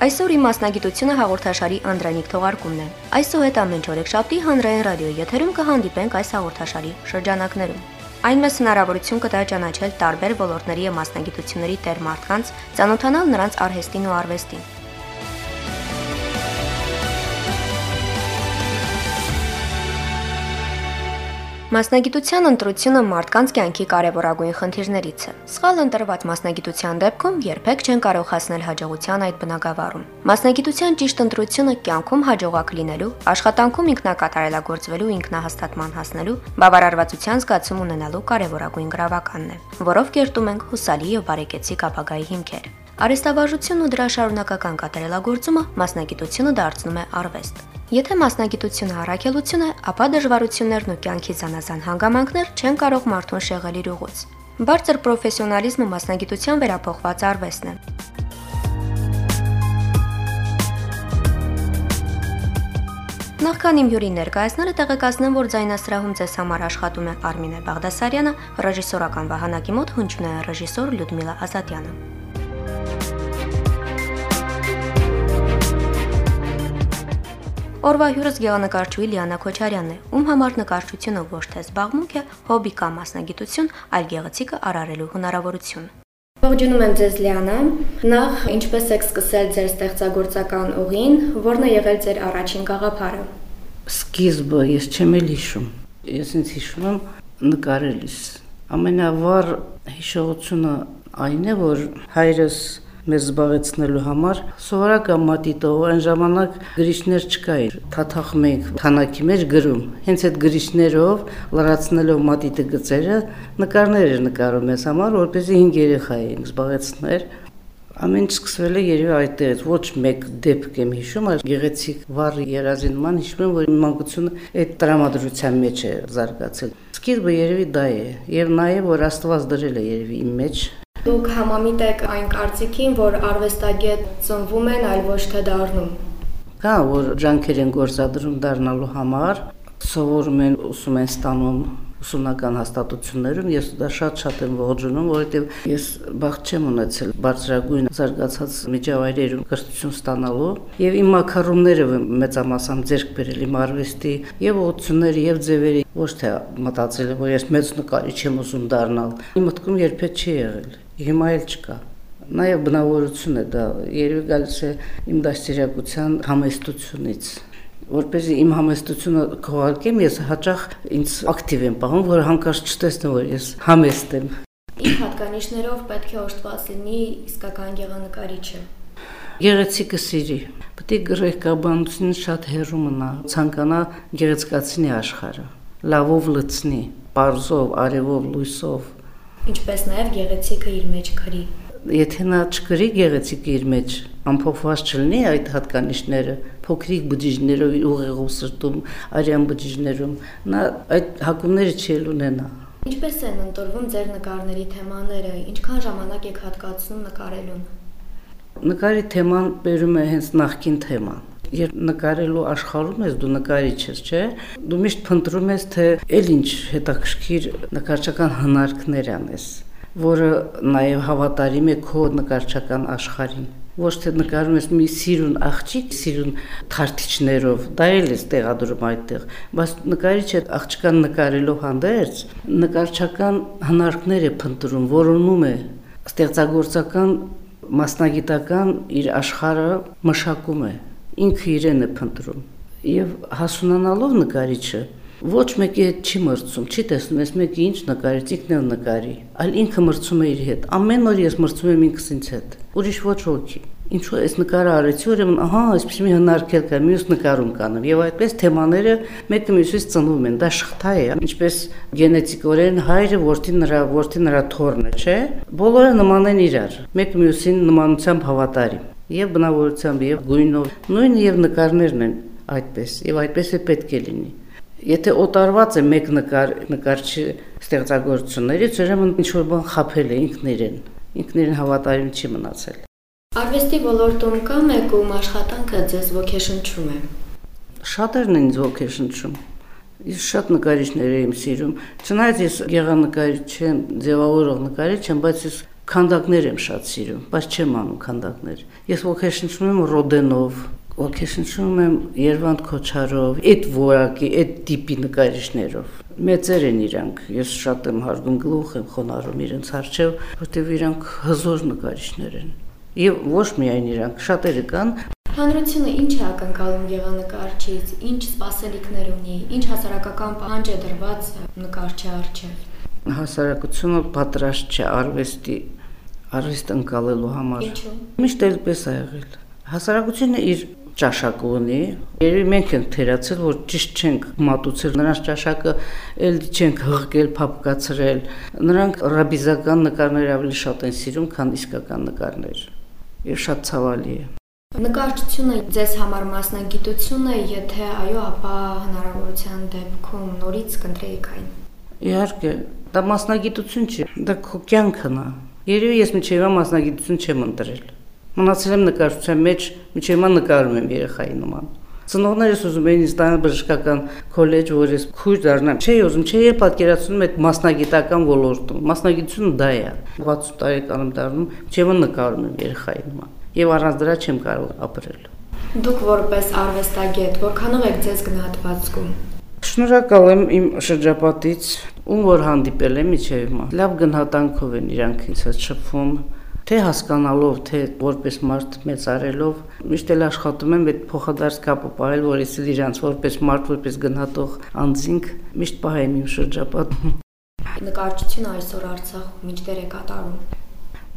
Այսօր իմ մասնագիտությունը հաղորդաշարի Անդրանիկ թողարկումն է։ Այսօհետ ամեն չորեքշաբթի հանրային ռադիոյի եթերում կհանդիպենք այս հաղորդաշարի շրջանակներում։ Այն մեզ հնարավորություն կտա ճանաչել տարբեր ոլորտների եւ մասնագիտությունների տեր մարդկանց, ծանոթանալ նրանց արհեստին ու արվեստին։ Մասնագիտության ընտրությունը մարդկանց կյանքի կարևորագույն խնդիրներից է։ Սխալ ընտրված մասնագիտության դեպքում երբեք չեն կարող հասնել հաջողության այդ բնակավարում։ Մասնագիտության ճիշտ ընտրությունը կյանքում հաջողակ լինելու, աշխատանքում ինքնակատարելագործվելու ինքնահաստատման հասնելու, բավարարվածության զգացում ունենալու կարևորագույն գրավականն է, որով կերտում ենք հուսալի եւ բարեկեցիկ ապագայի հիմքեր։ Արեստավարժությունն ու դրա շարունակական կատարելագործումը մասնագիտությունը դարձնում է արվեստ։ Եթե մասնագիտությունը առաքելություն է, ապա դժվարություններն ու կյանքի զանազան հանգամանքներ չեն կարող մարդուն շեղել իր ուղուց։ Բարձր պրոֆեսիոնալիզմը մասնագիտության վերափոխված արվեստն է։ Նախքան իմ հյուրին ներկայացնելը տեղեկացնեմ, որ ձայնասրահում ձեզ համար աշխատում է Արմինե Բաղդասարյանը, ռեժիսորական վահանակի մոտ հնչյուն է ռեժիսոր Լյուդմիլա Ազատյանը։ Օրվա հյուրս գեղանկարչուհի Լիանա Քոչարյանն է, ում համար նկարչությունը ոչ թե զբաղմունք է, հոբի կամ մասնագիտություն, այլ գեղեցիկը արարելու հնարավորություն։ Ողջունում եմ ձեզ Լիանա։ Նախ ինչպես եք սկսել ձեր ստեղծագործական ուղին, ո՞րն է եղել ձեր առաջին գաղափարը։ Սկիզբը ես չեմ էլ հիշում։ Ես ինձ հիշում եմ նկարելիս։ Ամենավառ հիշողությունը այն է, որ հայրս մեզ զբաղեցնելու համար սովորական մատիտով այն ժամանակ գրիչներ չկային թաթախում էինք թանակի մեջ գրում հենց այդ գրիչներով լրացնելով մատիտը գծերը նկարներ էր նկարում մեզ համար որպեսզի 5 երեխա էինք զբաղեցնել Ամեն ինչ սկսվել է երևի այդտեղից։ Ոչ մեկ դեպք եմ հիշում, այլ գեղեցիկ վառ երազի նման հիշում եմ, որ մանկությունը այդ տրամադրության մեջ է զարգացել։ Սկիզբը երևի դա է, եւ նաեւ որ Աստված դրել է երևի իմ մեջ Դուք համամիտ եք այն կարծիքին, որ արվեստագետ ծնվում են, այլ ոչ թե դառնում։ Կա, որ ջանքեր են գործադրում դառնալու համար, սովորում են, ուսում են ստանում ուսումնական հաստատություններում ես դա շատ-շատ եմ ողջունում, որովհետև ես բախտ չեմ ունեցել բարձրագույն զարգացած միջավայրերում կրթություն ստանալու եւ իմ մակարոնները մեծամասամբ ձեռք բերել իմ արվեստի եւ ուղությունների եւ ձևերի ոչ թե մտածել որ ես մեծ նկարիչ եմ ուզում դառնալ իմ մտքում երբեք չի եղել հիմա էլ չկա։ Նաև բնավորություն է դա, երևի գալիս է իմ դաստիարակության համեստությունից որպեսզի իմ համեստությունը քողարկեմ, ես հաճախ ինձ ակտիվ եմ պահում, որ հանկարծ չտեսնեմ, որ ես համեստ եմ։ Ինչ հատկանիշներով պետք է օժտված լինի իսկական գեղանկարիչը։ Գեղեցիկը սիրի։ Պետք է գրեհկաբանությունից շատ հեռու մնա, ցանկանա գեղեցկացնի աշխարհը, լավով լցնի, parzով, արևով, լույսով, ինչպես նաև գեղեցիկը իր մեջ քրի։ Եթե նա չկրի գեղեցիկը իր մեջ, ամփոփված չլինի այդ հատկանիշները, փոքրիկ բջիջներով ուղեղով սրտում, արյան բջիջներում, նա այդ հակումները չի ունենա։ Ինչպես են ընտրվում ձեր նկարների թեմաները, ինչքան ժամանակ եք հատկացնում նկարելուն։ Նկարի թեման բերում է հենց նախքին թեման երբ նկարելու աշխարհում ես դու նկարիչ ես, չէ՞։ Դու միշտ փնտրում ես թե ել ինչ հետաքրքիր նկարչական հնարքներ անես, որը նաև հավատարիմ է քո նկարչական աշխարհին ոչ թե նկարում ես մի սիրուն աղջիկ, սիրուն թարթիչներով, դա էլ է տեղադրում այդտեղ, բայց նկարիչը աղջկան նկարելով հանդերձ նկարչական հնարքներ է փնտրում, որոնում է ստեղծագործական մասնագիտական իր աշխարհը մշակում է ինքը իրեն է փնտրում եւ հասունանալով նկարիչը ոչ մեկի հետ չի մրցում, չի տեսնում, ես մեկի ինչ նկարից ինքն էլ նկարի, այլ ինքը մրցում է իր հետ։ Ամեն օր ես մրցում եմ ինքս ինձ հետ։ Ուրիշ ոչ ոքի։ Ինչու այս նկարը արեցի, ուրեմն ահա, այսպես մի հնարքել կա, մյուս նկարում կանեմ։ Եվ այդպես թեմաները մեկը մյուսից ծնվում են։ Դա շղթա է, ինչպես գենետիկորեն հայրը որդի նրա որդի նրա թորն է, չէ՞։ Բոլորը նման են իրար։ Մեկը մյուսին նմանությամբ հավատարիմ եւ բնավորությամբ եւ գույնով նույնը եւ նկարներն են այդպես եւ այդպես է պետք է լինի եթե օտարված է մեկ նկար նկարչի ստեղծագործություններից ուրեմն ինչ որ բան խափել է ինքներեն ինքներեն հավատարիմ չի մնացել արվեստի ոլորտում կա մեկ ում աշխատանքը ձեզ ոգեշնչում է շատերն են ոգեշնչում Ես շատ նկարիչներ եմ սիրում։ Չնայած ես գեղանկարիչ չեմ, ձևավորող նկարիչ եմ, բայց ես քանդակներ եմ շատ սիրում, բայց չեմ անում քանդակներ։ Ես ոգեշնչում եմ Ռոդենով, ոգեշնչում եմ Երվանդ Քոչարով, այդ որակի, այդ տիպի նկարիչներով։ Մեծեր են իրանք։ Ես շատ եմ հարգում գլուխ եմ խոնարհում իրենց արչև, որտեղ իրանք հզոր նկարիչներ են։ Եվ ոչ միայն իրանք, շատերը կան, Հանրությունը ինչ է ակնկալում եղանկարչից, ինչ սպասելիքներ ունի, ինչ հասարակական պահանջ է դրված նկարչի առջև հասարակությունը պատրաստ չէ արվեստի արվեստ ընկալելու համար։ Ինչու։ Միշտ էլպես է եղել։ Հասարակությունը իր ճաշակը ունի։ Երևի մենք ենք թերացել, որ ճիշտ չենք մատուցել նրանց ճաշակը, ել չենք հղկել, փապկացրել։ Նրանք ռաբիզական նկարներ ավելի շատ են սիրում, քան իսկական նկարներ։ Եվ շատ ցավալի է։ Նկարչությունը ձեզ համար մասնագիտություն է, եթե այո, ապա հնարավորության դեպքում նորից կընտրեիք այն։ Իհարկե, դա մասնագիտություն չի, դա քո կյանքն է։ Երևի ես միջև մասնագիտություն չեմ ընտրել։ Մնացել եմ նկարչության մեջ, միջև նկարում եմ երեխայի նման։ Ծնողներս ուզում էին ինձ տանել բժշկական քոլեջ, որ ես քույր դառնամ։ Չէի ուզում, չէի պատկերացնում այդ մասնագիտական ոլորտում։ Մասնագիտությունը դա է։ 60 տարեկան եմ դառնում, միջև նկարում եմ երեխայի նման եւ առանց դրա չեմ կարող ապրել։ Դուք որպես արվեստագետ որքանով եք ձեզ գնահատված զգում։ Շնորհակալ եմ իմ շրջապատից, ում որ հանդիպել եմ իջև հիմա։ Լավ գնահատանքով են իրանք ինձ հետ շփվում, թե հասկանալով, թե որպես մարդ մեծարելով, միշտ էլ աշխատում եմ այդ փոխադարձ կապը ողել, որ ես իրանց որպես մարդ, որպես գնահատող անձինք միշտ պահեմ իմ շրջապատ։ Նկարչությունը այսօր Արցախ միջդեր է կատարում։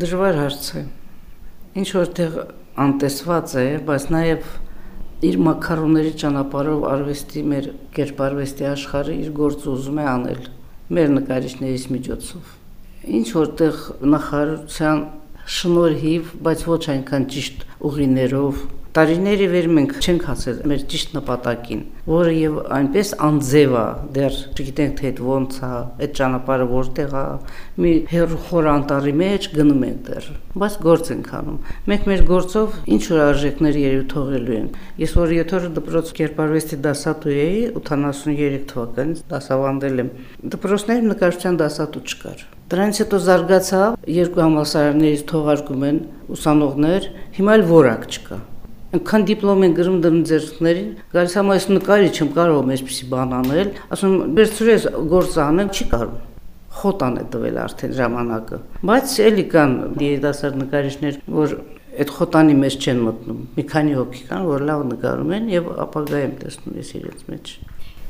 Դժվար հարց է ինչ որտեղ անտեսված է, բայց նաև իր մակարոնների ճանապարհով արվեստի մեր կերպարվեստի աշխարհը իր գործը ուզում է անել մեր նկարիչներից միջոցով ինչ որտեղ նախարարության շնորհիվ, բայց ոչ այնքան ճիշտ ուղիներով Տարիների վեր մենք չենք հասել մեր ճիշտ նպատակին, որը եւ այնպես անձև է, դեռ չգիտենք թե այդ ոնց է, այդ ճանապարհը որտեղ է, մի հերո խոր անտարի մեջ գնում ենք դեռ, բայց գործ ենք անում։ Մենք մեր գործով ինչ որ արժեքներ երևի թողելու ենք։ Ես որ 7 օր դպրոց կերպարվեստի դասատու էի 83 թվականից դասավանդել եմ։ Դպրոցներում նկարչության դասատու չկար։ Դրանից հետո զարգացավ, երկու համալսարաններից թողարկում են ուսանողներ, հիմա էլ որակ չկա։ Այնքան դիպլոմ են գրում դրում ձերքներին, գալիս եմ այս նկարիչ չեմ կարող այսպեսի բան անել, ասում վերցրես գործ անել չի կարող խոտան է տվել արդեն ժամանակը բայց էլի կան երիտասարդ նկարիչներ որ այդ խոտանի մեջ չեն մտնում մի քանի հոգի կան որ լավ նկարում են եւ ապագա եմ տեսնում ես իրենց մեջ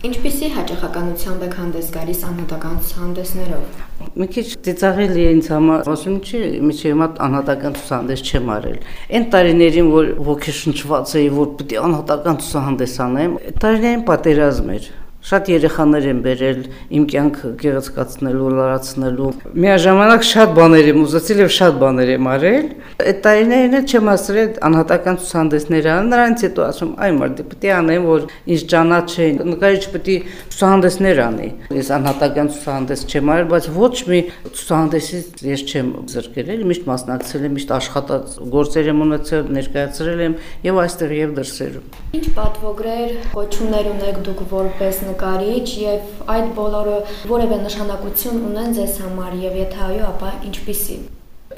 Ինչպիսի հաճախականությամբ եք հանդես գալիս անհատական ցուցահանդեսներով։ Մի քիչ ծիծաղելի է ինձ համար, ասում չի, միջի հիմա անհատական ցուցահանդես չեմ արել։ Այն տարիներին, որ ոգեշնչված էի, որ է անհատական ցուցահանդես անեմ, տարիներին պատերազմ էր Շատ երեխաներ են բերել իմ կյանքը գեղեցկացնելու, լարացնելու։ Միաժամանակ շատ բաներ եմ ուզեցել եւ շատ բաներ եմ արել։ Այդ տարիներին էլ չեմ ասրել անհատական ցուցահանդեսներ ան, նրանից հետո ասում, այ մարդը պետք է անեմ, որ ինձ ճանաչեն։ Նկարիչ պետք է ցուցահանդեսներ անի։ Ես անհատական ցուցահանդես չեմ արել, բայց ոչ մի ցուցահանդեսից ես չեմ զրկել, միշտ մասնակցել եմ, միշտ աշխատած գործեր եմ ունեցել, ներկայացրել եմ եւ այստեղ եւ դրսերում։ Ինչ պատվոգրեր, կոչումներ ունեք դուք որպես նկարիչ եւ այդ բոլորը որևէ նշանակություն ունեն ձեզ համար եւ եթե այո, ապա ինչպիսի։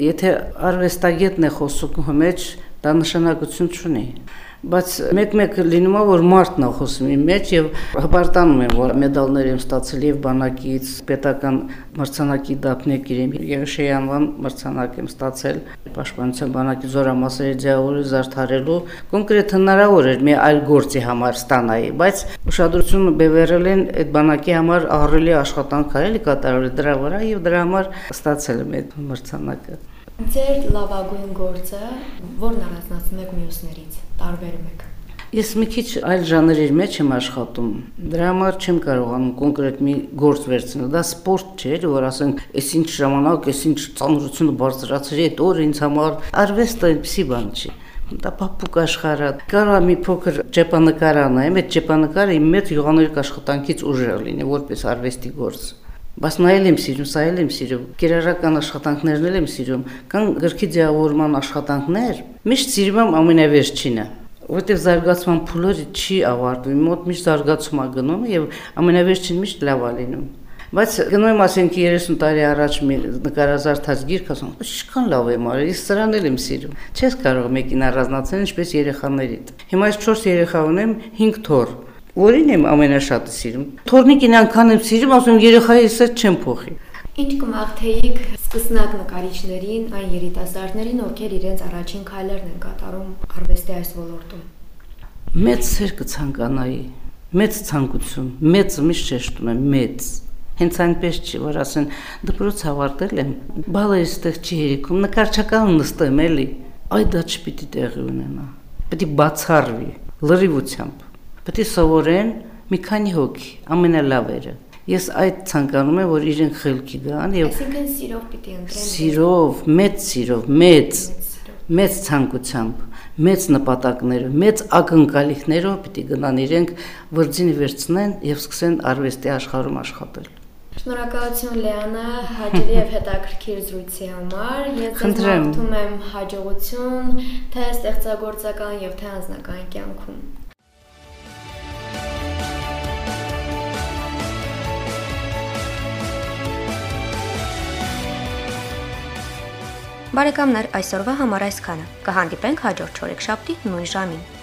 Եթե արվեստագետն է խոսում մեջ, դա նշանակություն չունի բայց մեկ-մեկ լինում է որ մարդն է խոսում իմ մեջ եւ հպարտանում եմ որ մեդալներ եմ ստացել եւ բանակից պետական մրցանակի դափնեկիր եմ Եղշեի անվան մրցանակ եմ ստացել պաշտպանության բանակի զորամասերի ձևավորը զարդարելու կոնկրետ հնարավոր էր մի այլ գործի համար ստանայի բայց ուշադրությունը բևեռել են այդ բանակի համար ահռելի աշխատանք արել կատարել դրա վրա եւ դրա համար ստացել եմ այդ մրցանակը Ձեր լավագույն գործը որն առանձնացնում եք մյուսներից, տարբերում եք։ Ես մի քիչ այլ ժանրերի մեջ եմ աշխատում։ Դրա համար չեմ կարողանում կոնկրետ մի գործ վերցնել։ Դա սպորտ չէ, որ ասենք, այս ինչ ժամանակ, այս ինչ ծանրությունը բարձրացրի, այդ օրը ինձ համար արվեստը այնպեսի բան չի դա փափուկ աշխարհը կարող մի փոքր ճեպանկար անեմ, այդ ճեպանկարը իմ մեծ յուղաներկ աշխատանքից ուժեղ լինի որպես արվեստի գործ Բայց նայել եմ սիրում, սա էլ եմ սիրում։ Գերարական աշխատանքներն էլ եմ սիրում։ Կան գրքի ձևավորման աշխատանքներ։ Միշտ սիրում եմ ամենավերջինը, որտեղ զարգացման փուլը չի ավարտվում։ Մոտ միշտ զարգացում է գնում եւ ամենավերջին միշտ լավ է լինում։ Բայց գնում ասենք 30 տարի առաջ մի նկարազարդած գիրք ասում, ինչքան լավ եմ արել, իսկ սրան էլ եմ սիրում։ Չես կարող մեկին առանձնացնել ինչպես երեխաներիդ։ Հիմա ես 4 երեխա ունեմ, 5 թոռ։ Որին եմ ամենաշատը սիրում։ Թորնիկին անգամ եմ սիրում, ասում երեխայիս հետ չեմ փոխի։ Ինչ կմաղթեիք սկսնակ նկարիչներին, այն երիտասարդներին, ովքեր իրենց առաջին քայլերն են կատարում արվեստի այս ոլորտում։ Մեծ սեր կցանկանայի, մեծ ցանկություն, մեծ միշտ շեշտում եմ, մեծ հենց այնպես չի, որ ասեն դպրոց ավարտել եմ, բալերից տեղ չի հերիքում, նկարչական նստեմ էլի։ Այ դա չպիտի տեղի ունենա։ Պետք է բացառվի լրիվությամբ։ Պետք է սովորեն մի քանի հոգի, ամենալավերը։ Ես այդ ցանկանում եմ, որ իրենք խելքի գան եւ Այսինքն սիրով պիտի ընտրեն։ Սիրով, մեծ սիրով, մեծ մեծ ցանկությամբ, մեծ նպատակներով, մեծ ակնկալիքներով պիտի գնան իրենք վրձին վերցնեն եւ սկսեն արվեստի աշխարհում աշխատել։ Շնորհակալություն Լեանա հաջելի եւ հետաքրքիր զրույցի համար։ Ես ձեզ մաղթում եմ հաջողություն թե ստեղծագործական եւ թե անձնական կյանքում։ Բարեկամներ, այսօրվա համար այսքանը։ Կհանդիպենք հաջորդ 4 շաբթի նույն ժամին։